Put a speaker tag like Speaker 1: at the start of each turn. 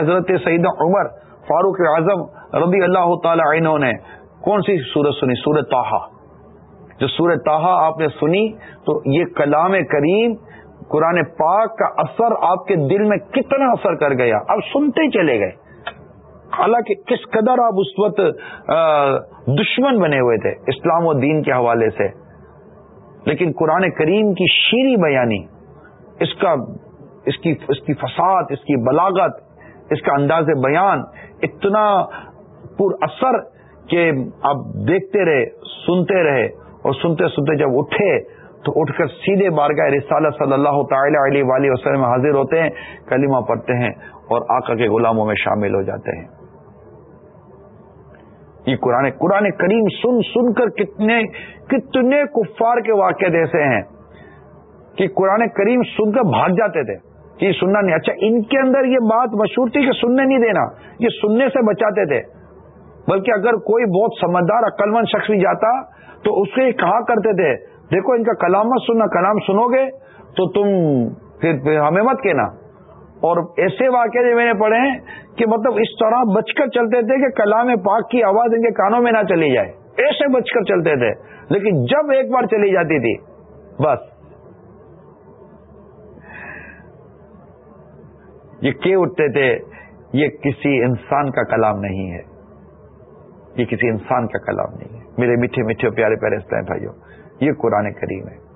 Speaker 1: حضرت سعید عمر فاروق اعظم رضی اللہ تعالی عنہ نے کون سی سورت سنی؟ سورت تاہا جو سورت تاہا آپ نے سنی، تو یہ کلام کریم قرآن پاک کا اثر آپ کے دل میں کتنا اثر کر گیا۔ اب سنتے چلے گئے۔ حالانکہ کس قدر آپ اس وقت دشمن بنے ہوئے تھے اسلام و دین کے حوالے سے۔ لیکن قرآن کریم کی شیریں بیانی، اس کا، اس کی اس کی فساد، اس کی بلاغت اس کا انداز بیان اتنا پر اثر کہ آپ دیکھتے رہے، سنتے رہے اور سنتے سنتے جب اٹھے تو اٹھ کر سیدھے بارگاہ رسالہ صلی اللہ تعالی علیہ وآلہ وسلم حاضر ہوتے ہیں، کلمہ پڑھتے ہیں اور آقا کے غلاموں میں شامل ہو جاتے ہیں۔ یہ قرآن قرآن کریم سن سن کر کتنے کتنے کفار کے واقع ایسے ہیں کہ قرآن کریم سن کر بھاگ جاتے تھے۔ یہ سننا نہیں۔ اچھا ان کے اندر یہ بات مشہور تھی کہ سننے نہیں دینا، یہ سننے سے بچاتے تھے۔ بلکہ اگر کوئی بہت سمجھدار، عقلمند شخص بھی جاتا تو اس سے کہا کرتے تھے، دیکھو ان کا کلام مت سننا، کلام سنو گے تو تم پھر ہمیں مت کہنا۔ اور ایسے واقعے میں نے پڑھے ہیں کہ مطلب اس طرح بچ کر چلتے تھے کہ کلام پاک کی آواز ان کے کانوں میں نہ چلی جائے۔ ایسے بچ کر چلتے تھے، لیکن جب ایک بار چلی جاتی تھی، بس۔ یہ کہ اٹھتے تھے، یہ کسی انسان کا کلام نہیں ہے۔ یہ کسی انسان کا کلام نہیں ہے۔ میرے میٹھے میٹھے پیارے پیارے اسلام بھائیوں، یہ قرآن کریم ہے۔